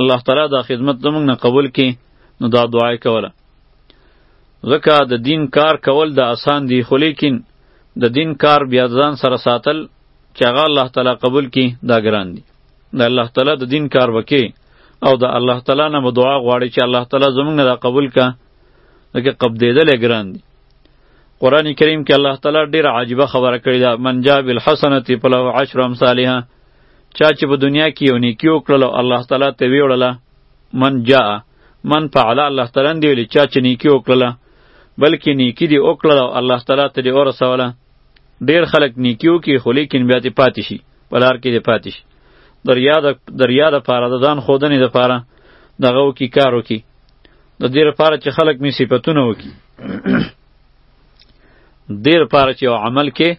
الله تعالی دا خدمت زمونږ نه قبول کړي نو دا دعا یې کوله ځکه د دین کار کول د آسان دی خو لیکن د دین کار بیا ځان سره ساتل چې هغه الله تعالی قبول کړي دا ګران دی د الله تعالی د دین کار وکړي او د الله تعالی نه دعا غواړي چې الله تعالی زمونږ نه دا قبول کړه لکه قبضېدل یې ګران دی قرآن کریم کې الله تعالی ډېره عجیبه خبره کړې ده من جا بالحسنة فله عشر امثالها چا چې په دنیا کې یو نیکی وکړل او الله تعالی ته ویوړله من جاء من فعل الله تعالی دی ویلي چا چې نیکی وکړله بلکې نیکی دی وکړله او الله تعالی ته دی ورسوله ډیر خلک نیکی وکړي خو لیکن بیا دې پاتې شي په لار کې دې پاتې شي در یاد در یاد پاره د ځان خودنې د پاره دغه وکي کار وکي د دې لپاره چې خلک می صفاتونه وکي دې لپاره چې عمل کې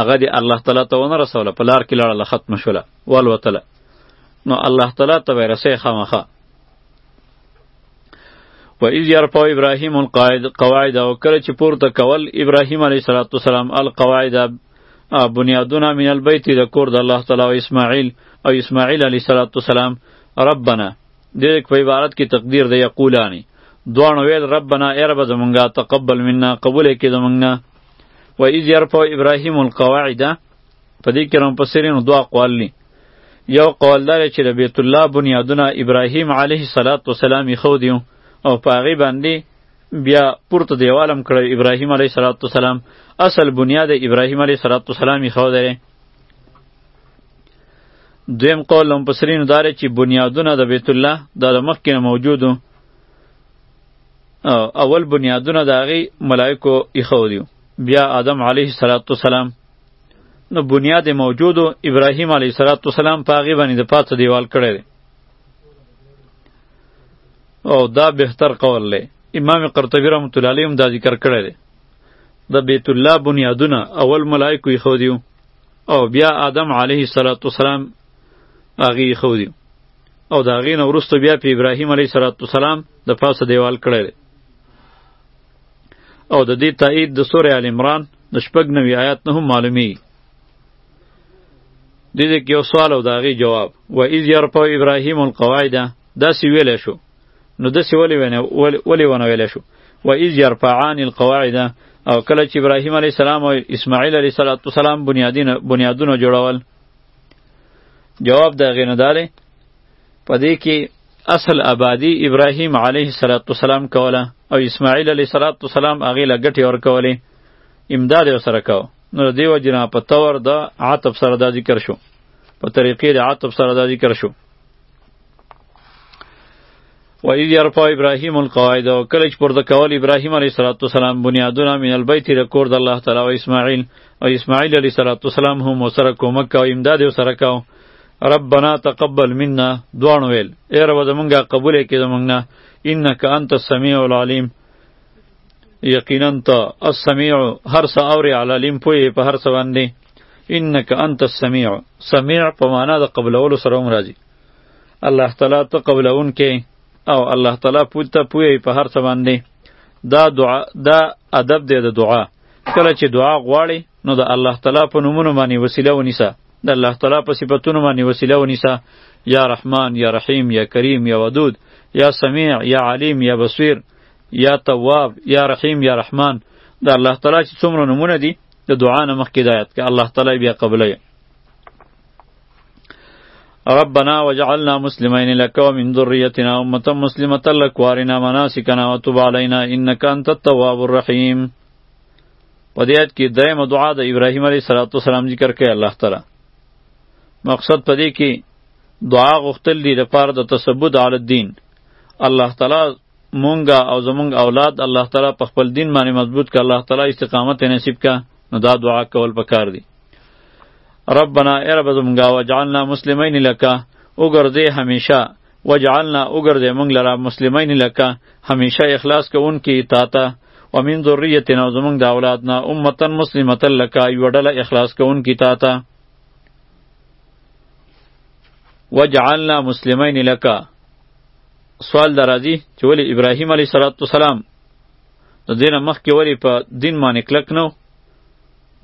هغه دی الله تعالی ته ونه رسوله په لار کې لاړله ختمه شوله والوتله نو الله تعالی ته به یې رسې خامخا و اذ یرفع ابراهیم القاعد قواعد او کله چې پورته کول ابراهیم علیه الصلاۃ والسلام القواعد بنیادونه من البیت د کور د الله تعالی او اسماعیل او اسماعیل علیه الصلاۃ والسلام ربنا د په عبارت کې تقدیر د یقولانی دوه ویل ربنا ای رب زمونږه تقبل منا قبول کې زمونږه و اذ يرفع ابراهيم القواعد په دې کې رم پسرینو دوه اقوال دي یو قول دار چې د بیت الله بنیادونه ابراهیم علیه صلوات و سلام خو دیو او پاغي باندې بیا پورته دیوالم کړو ابراهیم علیه صلوات و سلام اصل بنیاد ابراهیم علیه صلوات و سلام خو درې دویم قول لم پسرین دار چې بنیادونه د بیت الله د مخکې موجودو اول بنیادونه د هغې ملایکو ایښو دي بیا آدم علیه السلام نو بنیاد موجود و ابراهیم علیه السلام په هغې باندې د پاڅه دیوال کړی دی او دا بهتر قول دی امام قرطبي رحمت الله علیه هم دا ذکر کړی دی د بیت الله بنیادونه اول ملایکو یې ښودي او بیا آدم علیه السلام هغې یې ښودي او د هغې نه وروسته بیا په ابراهیم علیه السلام د پاسه دیوال کړی دی او د دې تایید د سورې ال عمران د شپږ نوي آیات نه هم معلومیږي دې دې کې یو سوال او د هغې جواب و اذ یرفع ابراهیم القواعد داسې ویلی شو نو داسې ولې ولې ونه ویلی شو و اذ یرفعان القواعد او کله چې ابراهیم علیه السلام او اسماعیل علیه السلام بنیادونه جوړول جواب د غینه داره په دې کې اصل آبادی ابراهیم علیه السلام کوله او اسماعیل علیه السلام هغه لا ګټي ور کولې امداد یې سره کاو نو دیو جنا په تور د عاطف سره دا ذکر شو په طریقې د عاطف سره دا ذکر شو و اذ يرفع ابراهيم القواعد او کله چې پورته کول ابراهيم عليه السلام بنیادونه من البيت د کور د الله تعالی او اسماعیل او اسماعیل عليه السلام هم سره کومک او امداد سره کاو ربنا تقبل منا دوان ویل ای رب زمونږه قبول کې زمونږه انک انت السميع العليم یقینا ته السميع هر څه اوري علیم پوي په هر څه باندې انک انت السمیع سمیع په معنا د قبلولو سره هم راځي الله تعالی ته قبلون کې او الله تعالی پوته پوی په هر څه باندې دا دعا دا ادب دی د دعا کله چې دعا غواړي نو د الله تعالی په نومونو باندې وسیله ونیسه د الله تعالی په صفاتونو باندې وسیله ونیسه یا رحمان یا رحیم یا کریم یا ودود یا سمیع یا علیم یا بصیر یا تواب یا رحیم یا رحمان د الله تعالی چې څومره نمونه دي د دعا نه مخکې د آیت کې الله تعالی بیا قبلوي ربنا وجعلنا مسلمين لك ومن ذريتنا أمة مسلمة لك وارنا مناسكنا وتب علينا إنك أنت التواب الرحيم په دې آیت کې درېمه دعا د ابراهیم علیه السلام ذکر کوي الله تعالی مقصد په دې کې دعا غوښتل دي لپاره د تثبت علی الدین الله تعالی مونږه او زمونږ اولاد الله تعالی په خپل دین باندې مضبوط کړه الله تعالی استقامت نصیب کړه نو دا دعا کول پکار دی ربنا ای رب زمونږه وجعلنا مسلمین لکه وګرځې همیشه وجعلنا وګرځې مونږ لره مسلمین لکه همیشه اخلاص کوونکي تا ته ومن ذریتنا زمونږ د اولادنا امتا مسلمتا لکه یوه ډله اخلاص کوونکي تا ته وجعلنا مسلمین لکه سوال دا راځي چې ولې ابراهیم علیه السلام د دینه مخکې ولې په دین باندې کلک نه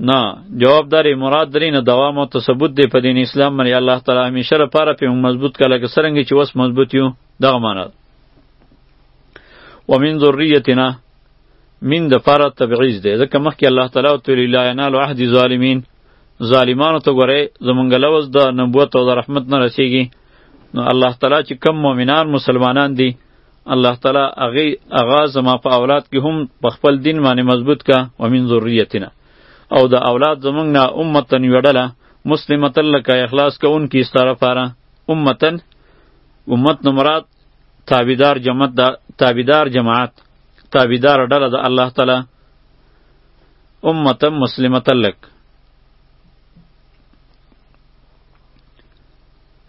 نه جواب داري مراد درې نه دوام او تثبت دی په دین اسلام باندې الله تعالی همیشه لپاره په مضبوط کله کې سرنګ چې وس مضبوط یو دغه معنا ومن ذریتنا من د فار تبعیض دی ځکه مخکې الله تعالی او تعالی لا ینال عهد ظالمین ظالمانو ته ګوره زمونږ لوز د نبوت او د رحمت نه رسیږي نو الله تعالی چې کم مؤمنان مسلمانان دي الله تعالی هغه هغه زما په اولاد کې هم په خپل دین باندې مضبوط کا و من ذریتنا او د اولاد زمونږ نه امتن وړله مسلمت لکه اخلاص کون کی استاره پاره امتن امت نو مراد تابیدار جماعت دا تابیدار جماعت تابیدار ډله د الله تعالی امتن مسلمت لک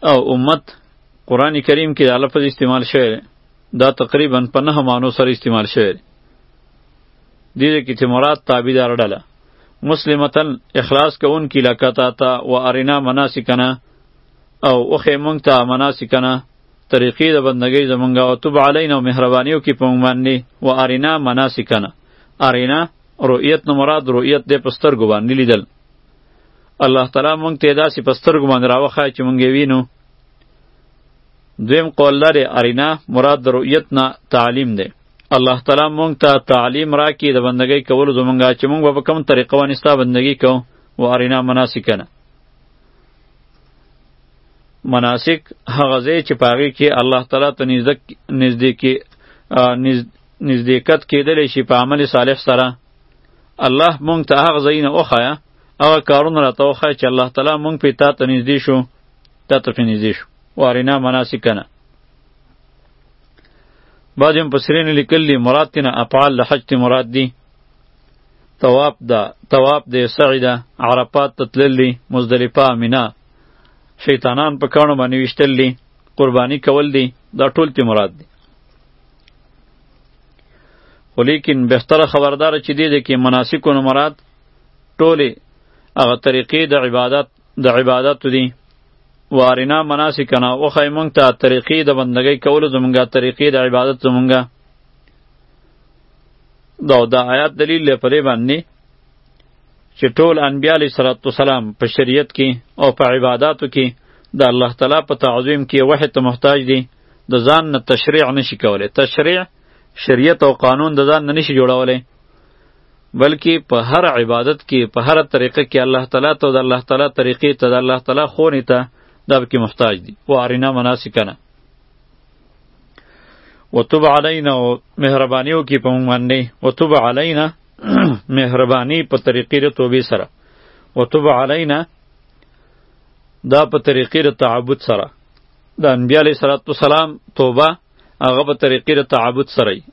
او امت قران کریم کې دا لفظ استعمال شوی دی دا تقریبا په نه معنو سره استعمال شوی دی دې کې چې مراد تابعدار ډله مسلمتن اخلاص کوون کی لکتا تا و ارینا مناسکنا او اوخه مونږ ته مناسکنا طریقې د بندګۍ زمونږ او تب علینا او مهربانیو کې په مونږ باندې و ارینا مناسکنا ارینا رؤیت نو مراد رؤیت د پستر ګوان لیدل الله تعالی مونږ ته داسې په سترګو باندې راوښه چې مونږ یې وینو دویم قول لرې ارینا مراد د رؤیت نه تعلیم دی الله تعالی مونږ ته تعلیم راکړي د بندګۍ کولو زمونږه چې مونږ به په کوم طریقه باندې ستا بندګي کوو و ارینا مناسکنا مناسک هغه ځای چې په هغې کې الله تعالی ته نږدې کې نږدېکت کېدلی شي په عمل صالح سره الله مونږ ته هغه ځایونه وښایه هغه کارونه راته وښایه چې الله تعالی مونږ پې تا ته نږدې شو تا ته پې نږدې شو وارینا مناسکنا بعض هم پسرین لیکل دي مراد تینا افعال د حج تی مراد دي تواب ده تواب ده سعی ده عرفات ته تلل دي مزدلفه مینا شیطانان په کانو باندې ویشتل دي قربانی کول دي دا ټول تی مراد دي ولیکن بهتره خبردار چې دې دې کې مناسکونو مراد ټولې هغه طریقې د عبادت د عبادت دي وارنا مناسکنا او خی مونږ ته طریقې د بندګۍ کولو زمونږه طریقې د عبادت زمونږه دا د آیات دلیل له پرې باندې چې ټول انبیاء علیه صلوات و سلام په شریعت کې او په عبادتو کې د الله تعالی په تعظیم کې وحی ته محتاج دي د ځان نه تشریع نشي کولای تشریع شریعت او قانون د ځان نه نشي جوړولای بلکې په هر عبادت کې په هر طریقه کې الله تعالی ته د الله تعالی طریقې ته د الله تعالی خونې ته دا به کې محتاج دي و ارینا مناسکنا وتب علینا او مهربانیو کې په مونږ باندې وتب علینا مهربانی په طریقې د توبې سره وتب علینا دا په طریقې د تعبد سره د انبیاء علیه السلام توبه هغه په طریقې د تعبد سره وي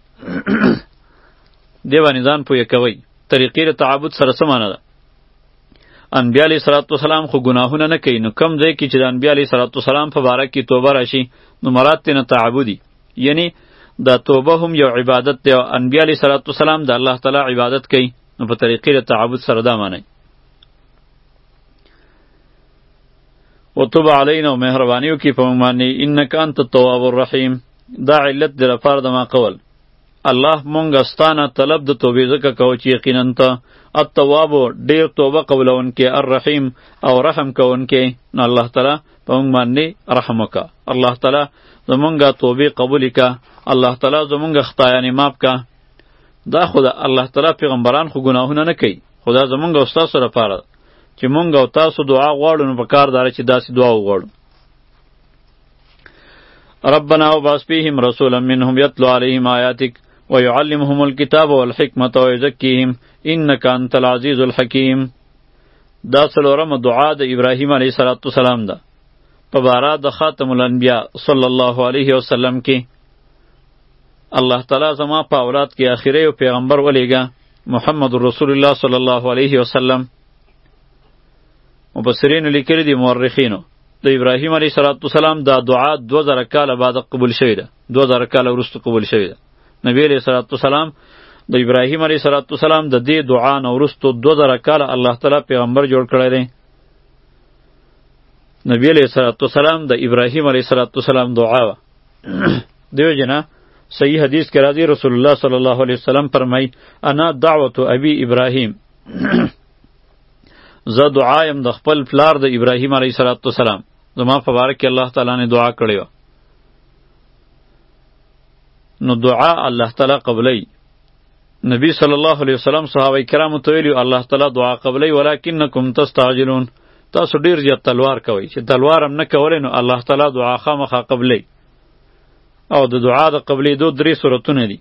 دې باندې ځان پوه کوي طریقې د تعبد سره څه معنی ده انبیاء علیه صلوات و سلام خو ګناهونه نه کوي نو کم ځای کې چې د انبیاء علیه صلوات و سلام په باره کې توبه راشي نو مراد ترې نه تعبدي یعنی دا توبه هم یو عبادت دی او انبیاء علیه صلوات و سلام د الله تعالی عبادت کوي نو په طریقې د تعبد سره دا معنی او تب علینا او مهربانیو کې په معنی انک انت التواب الرحیم دا علت د لپاره د ما قول الله مونږ استانه طلب د توبې زکه کو چې یقینا ته التواب ډیر توبه قبلون کې الرحیم او رحم کون کې نو الله تعالی په مونږ باندې رحم وکا الله تعالی زمونږه توبې قبول کا الله تعالی زمونږه خطایانې معاف کا دا خدا الله تعالی پیغمبران خو ګناهونه نه کوي خدا زمونږه استاد سره پاره چې مونږ او تاسو دعا غواړو نو په کار داره چې داسې دعا وغواړو ربنا وبعث فيهم رسولا منهم يتلو عليهم آياتك ويعلمهم الكتاب والحكمة ويزكيهم إنك أنت العزيز الحكيم دا څلورم دعا د ابراهیم علیه السلام ده په بارا د خاتم الانبیاء صلی الله علیه وسلم کې الله تعالی زما په اولاد کې آخري او پیغمبر ولېږه محمد رسول الله صلی الله علیه وسلم مبصرین لیکلی دی مورخینو د ابراهیم علیه صلوات و سلام دا دعا 2000 کال بعد قبول شوی ده 2000 کال وروسته قبول شوی ده نبی علیه صلوات و سلام د ابراهیم علیه صلوات و سلام د دې دعا نه وروسته 2000 کال الله تعالی پیغمبر جوړ کړی دی نبی علیه صلوات و سلام د ابراهیم علیه صلوات و سلام دعا و دیو جنا صحیح حدیث کې راځي رسول الله صلی الله علیه وسلم فرمای انا دعوت ابي ابراهيم زه دعا يم د خپل پلار د ابراهيم عليه السلام زما په باره کې الله تعالی نه دعا کړې و نو دعا الله تعالی قبلې نبی صلی الله علیه وسلم صحابه کرامو ته ویلي الله تعالی دعا قبلې ولکنکم تستعجلون تاسو ډیر زیات تلوار کوئ چې تلوار هم نه کولای نو الله تعالی دعا خامخا قبلې او د دعا د قبلې دو درې صورتونه دي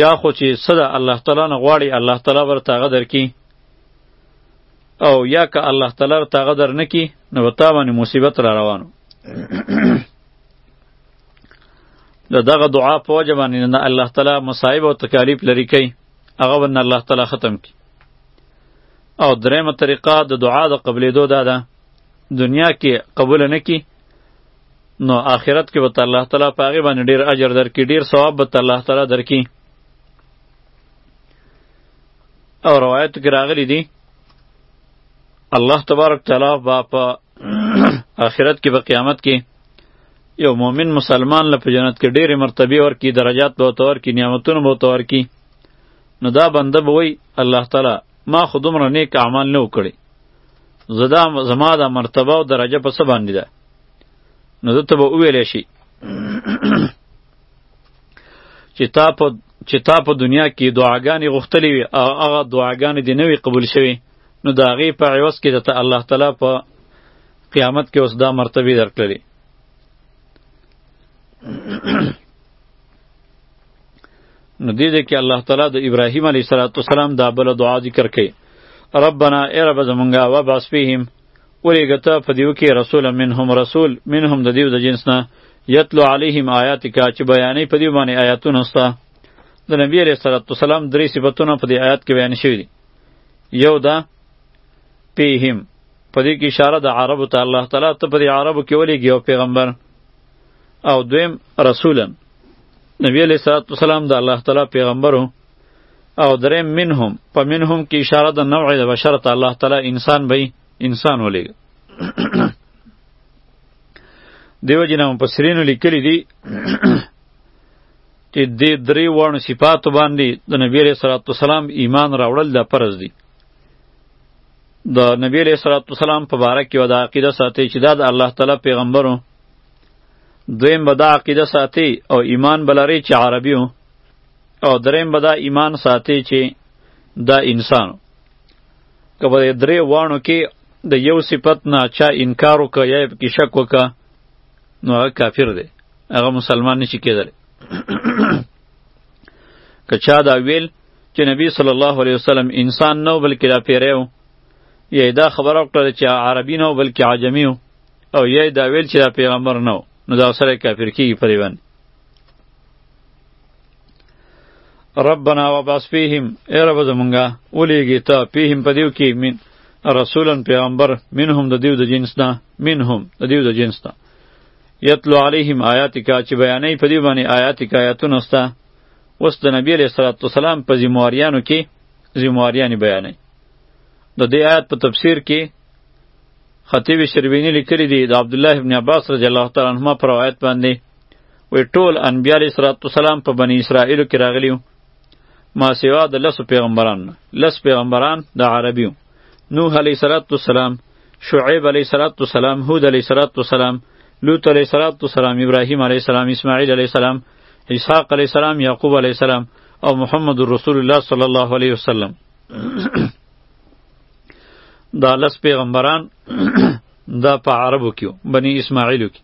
یا خو چې صدا الله تعالی نه غواړي الله تعالی ورته هغه درکې او یا که الله تعالی ورته هغه درنکې نو تا باندې مصیبت را روانو د دغه دعا په وجه باندې نه الله تعالی مصائب او تکالیف لري کوي هغه باندې الله تعالی ختم کی او درېمه طریقه د دعا د قبلېدو دا ده دنیا کې قبول نه کی نو آخرت کې به الله تعالی په هغې باندې ډېر اجر درکړي ډېر ثواب به الله تعالی درکړي او روایتو کې راغلی دي الله تبارک تعالی با په آخرت کې په قیامت کې یو مؤمن مسلمان له جنت کې ډېرې مرتبه ورکړي درجات به ورته ورکړي نعمتونه به ورته ورکړي نو دا بنده به وایي الله تعالی ما خو دومره نیک اعمال نه وکړي زه دا زما دا مرتبه او درجه په څه باندې ده نو ده ته به وویلی شي چې تا په چې تا په دنیا کې دعاګانې غوښتلې وي او هغه دعاګانې دې نه وي قبول شوي نو د هغې په عوض کې درته الله تعالی په قیامت کې اوس دا مرتبه درکړلې نو دې دې کې الله تعالی د ابراهیم علیه السلام دا بل دعا ذکر کړي ربنا ای رب زمونږه و باس فیهم ولېږته په دیو کې رسول منهم رسول منهم د دیو د جنس نه یتلو علیهم آیاتک چې بیانې په دیو باندې آیاتونه ستا د نبی علیه السلام درې صفاتونه په دې آیات کې بیان شوي دي یو دا پیهم په دې کې اشاره د عربو ته الله تعالی ته په دې عربو کې ولېږي یو پیغمبر او دویم رسولا نبی علیه الصلاة والسلام د الله تعالی پیغمبر او دریم منهم په منهم کې اشاره د نوع د بشر ته الله تعالی انسان به انسان ولېږي دیو جنا مفسرینو لیکلی دی چې دې درې وړو صفاتو باندې د نبی علیه صلات والسلام ایمان راوړل د فرض دی د نبی علیه صلات والسلام په باره کې ودا عقیده ساتي چې دا د الله تعالی پیغمبرو دویم به دا عقیده ساتي او ایمان بلري چې عربیو او دریم به دا ایمان ساتي چې دا انسان که په درې وانو کې د یو صفت نه چا انکار وکړ یا په کې شک وکړ نو هغه کافر دی هغه مسلمان نشي کېدلی که چا دا ویل چې نبی صلی الله علیه وسلم انسان نه بلکې دا پیری و یا دا خبره وکړه چې عربي نه بلکې عجمي و او یا دا ویل چې دا پیغمبر نه نو دا سره کافر کیږي په دې باندې ربنا وبعث فیهم ای رب زمونږه ولیږي ته فیهم په دیو کې من رسولا پیغمبر منهم د دیو د جنس نه منهم د دیو د جنس نه یتلو علیهم آیاتک چې بیانې په دیو باندې آیاتک آیاتونه ستا اوس د نبی علیہ الصلوۃ والسلام په ذمہواریانو کې ذمہواریانی بیانې د دې آیات په تفسیر کې خطیب شربینی لیکلی دی د عبد الله ابن عباس رضی الله تعالی عنهما پر روایت باندې وی ټول انبیاء علیه السلام په بنی اسرائیلو کې راغلیو ما سوا د لسو پیغمبران لس پیغمبران د عربیو نوح علیه السلام شعیب علیه السلام هود علیه السلام لوط علیه السلام ابراهیم علیه السلام اسماعیل علیه السلام اسحاق علیه السلام یعقوب علیه السلام او محمد رسول الله صلی الله علیه وسلم دا لس پیغمبران دا په عربو کې بنی اسماعیلو کې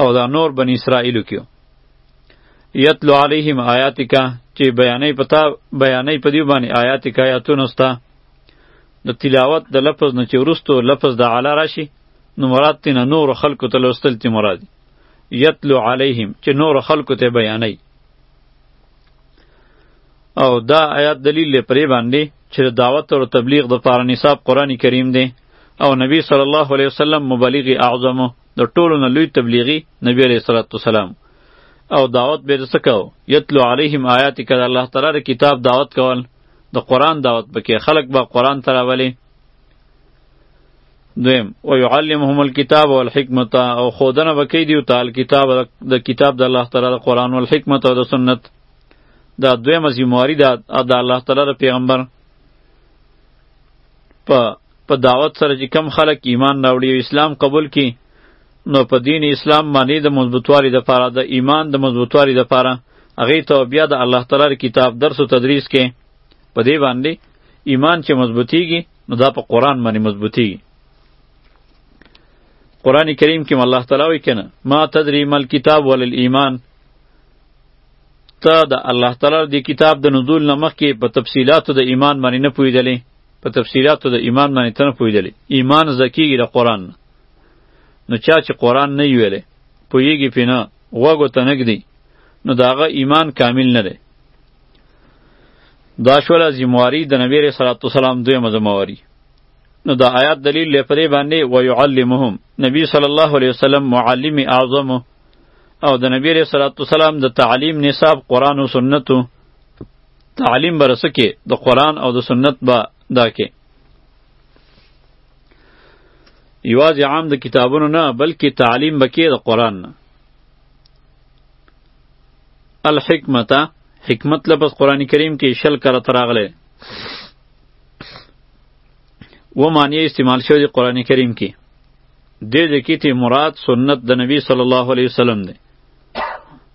او دا نور بنی اسرائیلو کیو یتلو علیهم آیاتک چې بیانې پتا بیانې پدیو باندې آیاتک آیاتونه ستا د تلاوت د لفظ نه چې ورستو لفظ د علی راشي نو مراد تینا نور خلکو ته لوستل تی مراد یتلو علیهم چې نور خلکو ته بیانې او دا آیات دلیل پرې باندې چې د دعوت او تبلیغ د پاره نصاب قران کریم دی او نبی صلی الله علیه وسلم مبلغ اعظم د ټولو نه لوی تبلیغی نبی علیه الصلاۃ والسلام او دعوت به رسکو یتلو علیهم آیات کده الله تعالی د کتاب دعوت کول د قران دعوت بکې خلق با قران تراولی دویم و یعلمهم الكتاب والحکمت او خودنه بکې دی او تعال کتاب د کتاب د الله تعالی د قران والحکمت او د سنت دا دویمه ذمواري ده د الله تعالی د پیغمبر په په دعوت سره چې کم خلک ایمان راوړي او اسلام قبول کړي نو په دین اسلام باندې د مضبوطوالي دپاره د ایمان د مضبوطوالي دپاره هغې ته بیا د الله تعالی کتاب درس و تدریس کې په دې باندې ایمان چې مضبوطیږي نو دا په قرآن باندې مضبوطیږي قرآن کریم کې الله تعالی وایي که نه ما تدري ما الکتاب ولا الایمان ته د الله تعالی د کتاب د نزول نه مخکې په تفصیلاتو د ایمان باندې نه پوهېدلې په تفصیلاتو د ایمان باندې ته نه پوهېدلې ایمان زده کېږي د قرآن نه نو چا چې قرآن نه وي ویلی پوهېږي پرې نه غوږو ته نه ږدي نو د هغه ایمان کامل نه دی دا شوله ذمواري د نبی علیه صلات وسلام دویمه ذمواري نو دا آیات دلیل دی په دې باندې ویعلمهم نبی صلی الله علیه وسلم معلم اعظمه او د نبی علیہ الصلوۃ والسلام د تعلیم نصاب قران او سنت تعلیم برسکه د قران او د سنت با دا کې یوازې عام د کتابونو نه بلکې تعلیم بکې د قران نه الحکمت حکمت لپس قران کریم کې شل کړه تراغله و معنی استعمال شوی قران کریم کې دې دې کې ته مراد سنت د نبی صلی الله علیه وسلم دی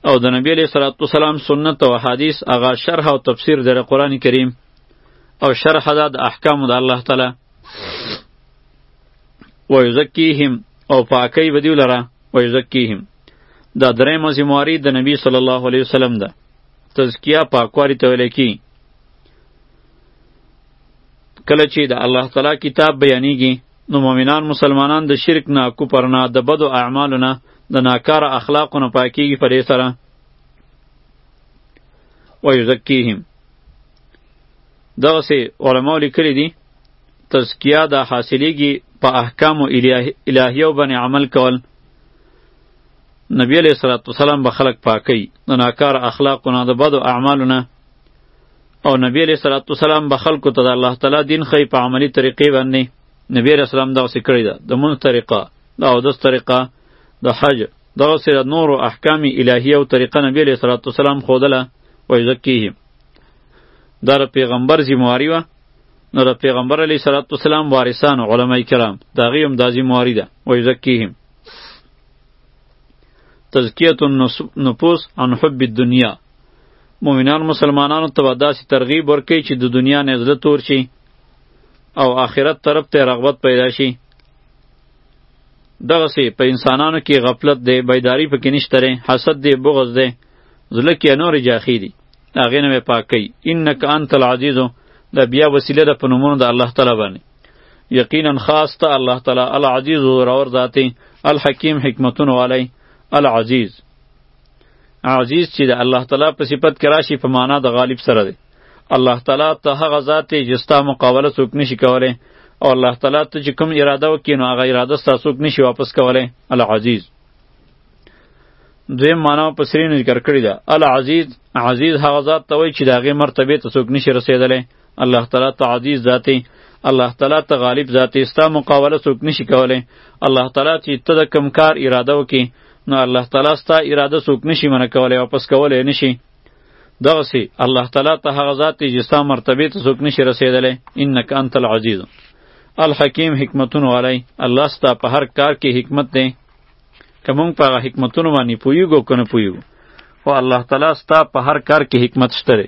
او د نبی علیه الصلاۃ والسلام سنت او حدیث هغه شرح او تفسیر د قرآن کریم او شرح دا د احکام د الله تعالی و یزکیهم او پاکی بدیو لره و یزکیهم دا درې مزمواری د نبی صلی الله علیه وسلم ده تزکیه پاکواری ته ویل کی کله چې د الله تعالی کتاب بیانیږي نو مؤمنان مسلمانان د شرک نه کوپر نه د بدو اعمالو نه د ناکاره اخلاقو نه پاکیږي په دې سره ویزکیهم دغسې علماو لیکلي دي تزکیه دا حاصلیږي په احکامو الهیه او باندې عمل کول نبی علیه الصلاة والسلام به خلق پاکوي د ناکاره اخلاقو نه د بدو اعمالو نه او نبی علیہ الصلوۃ والسلام به خلکو ته د الله تعالی دین خی په عملی طریقې باندې نبی علیہ السلام دا څه کړی دا د مون طریقه دا او دس طریقه د حج دا سره نور او احکام الهی او طریقه نبی علیہ الصلوۃ والسلام خودله و یزکیه دا پیغمبر ذمہواری و نو د پیغمبر علیه صلوات و سلام وارثان علما کرام دا غیم د ذمہواری ده و یزکیهم تزکیه النفوس عن حب الدنیا مؤمنان مسلمانانو ته داسې ترغیب ورکړي چې د دنیا نه زړه تور شي او آخرت طرف ته رغبت پیدا شي دغه سي په انسانانو کې غفلت دی بیداری پکې نشته ری حسد دی بغض دی زړه کې نور جاخی دی هغه نه پاک کوي انک انت العزیز دا بیا وسیله ده په نومونو د الله تعالی باندې یقینا خاص ته الله تعالی العزیز اور ذاتی الحکیم حکمتون والی العزیز عزیز چې د الله تعالی په صفت کې راشي په معنا د غالب سره دی الله تعالی ته هغه ذات دی چې ستا مقابله څوک نشي کولی او الله تعالی ته چې کوم اراده وکړي نو هغه اراده ستا څوک نشي واپس کولی العزیز دویم معنا په سرینو ذکر کړې ده العزیز عزیز هغه ذات ته وایي چې د هغې مرتبې ته څوک نشي رسېدلی الله تعالی ته عزیز ذاتی الله تعالی ته غالب ذاتی ستا مقابله څوک نشي کولی الله تعالی چې ته د کم کار اراده وکې نو الله تعالی ستا اراده څوک نشي منع کولی واپس کولی نشي دغسې الله تعالی ته هغه ذات دی چې ستا مرتبې ته څوک نشي رسېدلی انک انت العزیز الحکیم حکمتونو والی الله ستا په هر کار کې حکمت دی که مونږ په هغه حکمتونو باندې پوهېږو که نه پوهېږو خو الله تعالی ستا په هر کار کې حکمت شته دی